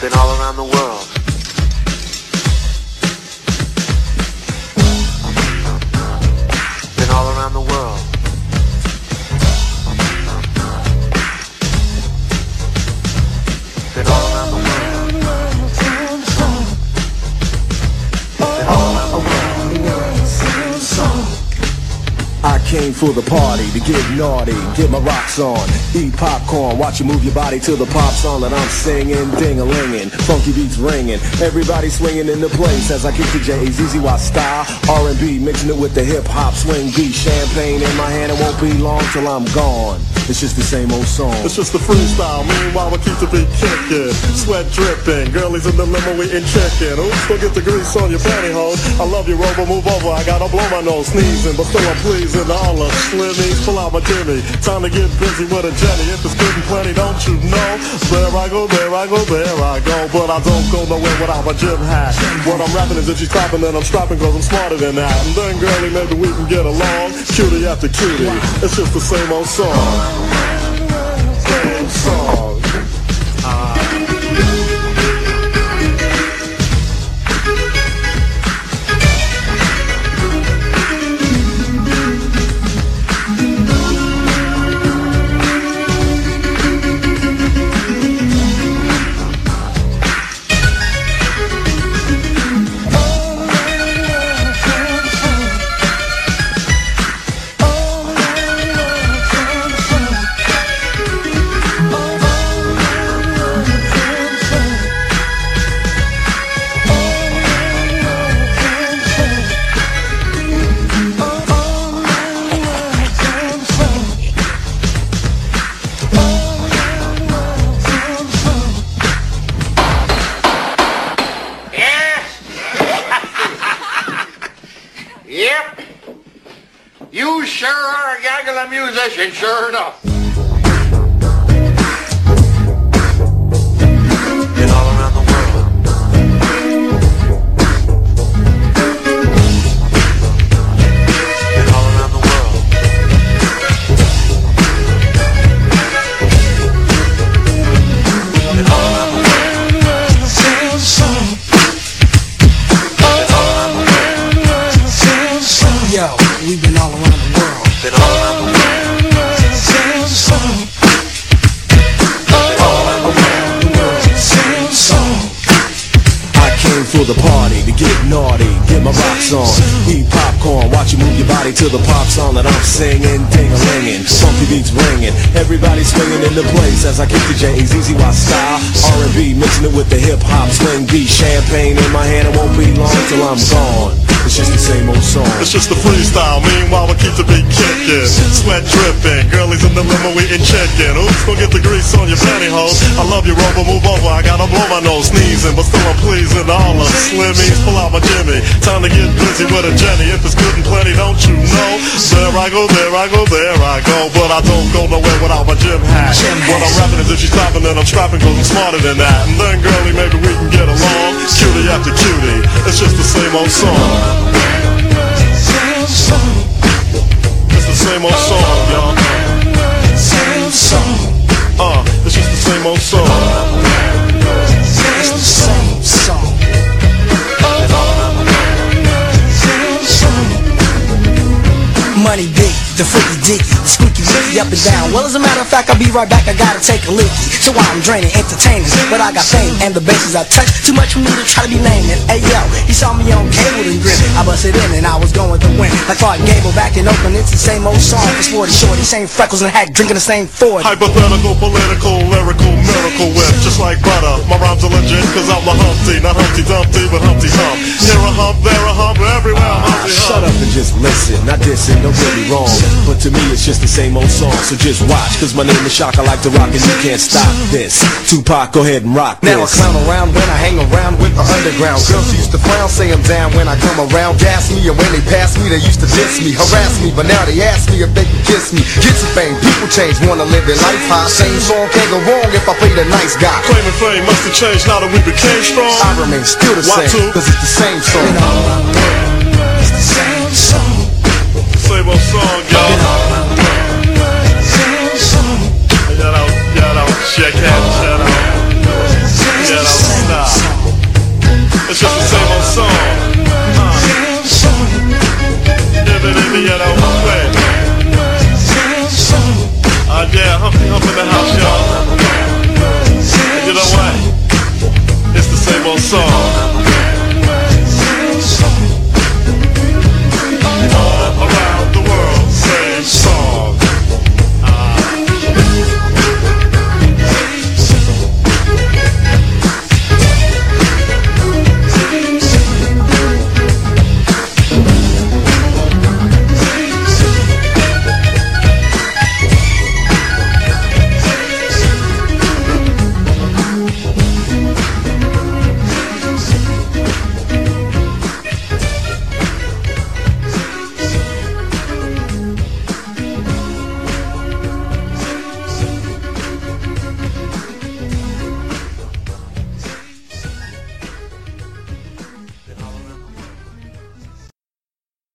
Been all around the world. Came for the party to get naughty, get my rocks on, eat popcorn, watch you move your body to the pop song that I'm singing, ding-a-linging, funky beats ringing, everybody swinging in the place as I kick the J-A-Z-Z-Y style, R&B mixing it with the hip-hop swing beat, champagne in my hand, it won't be long till I'm gone. It's just the same old song. It's just the freestyle, meanwhile we keep the beat kicking. Sweat dripping, girlies in the limo eating chicken. Oops, don't get the grease on your pantyhose. I love you, Rover, move over, I gotta blow my nose Sneezing, but still I'm pleasing all slimmies Pull out my Jimmy, time to get busy with a Jenny. If it's good and plenty, don't you know? There I go, there I go, there I go. But I don't go nowhere without my gym hat. What I'm rapping is if she's clapping, then I'm strapping Cause I'm smarter than that. And then girlie, maybe we can get along. Cutie after cutie, it's just the same old song yep. You sure are a gaggle of musician, sure enough. All the world. Been all the world. I came for the party to get naughty, on, eat popcorn, watch you move your body to the pop song that I'm singing, ding-a-linging, funky beats ringing, everybody swinging in the place. As I kick the J-A-Z-Z-Y style, R&B mixing it with the hip-hop swing beat, champagne in my hand, it won't be long till I'm gone. It's just the same old song. It's just the freestyle, meanwhile we keep the beat kicking. Sweat dripping, girlies in the limo eating chicken. Oops, don't get the grease on your pantyhose. I love you, Rover, move over, I gotta blow my nose. Sneezing, but still I'm pleasing. All the slimmies Pull out my Jimmy, time to get busy with a Jenny If it's good and plenty, don't you know? There I go, there I go, there I go. But I don't go nowhere without my gym hat. What I'm rapping is if she's stopping, then I'm strapping Cause I'm smarter than that. And then girlie, maybe we can get along. Cutie after cutie, it's just the same old song the freaky dicky, the squeaky wicky up and down. Well, as a matter of fact, I'll be right back. I gotta take a leaky. So I'm draining entertainers, but I got fame and the bases I touch. Too much for me to try to be naming. Hey yo, he saw me on cable and grin. I busted in and I was going to win. Like Clark Gable back in Oakland, it's the same old song. For sporty shorty, same freckles and hat, drinking the same Ford. Hypothetical, political, lyrical, miracle whip, just like butter. My rhymes are legit, cause I'm the Humpty, not Humpty Dumpty, but Humpty Hump. Here a hump, there a hump, everywhere I'm Humpty Shut up and just listen, not dissing, don't get me wrong But to me it's just the same old song, so just watch Cause my name is Shock, I like to rock and you can't stop this Tupac, go ahead and rock this Now I clown around when I hang around with the underground. Girls used to frown, say I'm down when I come around. Gas me, and when they pass me, they used to diss me, harass me. But now they ask me if they can kiss me. Get some fame, people change, wanna live their life high. Same song can't go wrong if I play the nice guy. Claiming fame must have changed now that we became strong. I remain still the Why same, two? cause it's the same song. It's the same song. Song, y'all.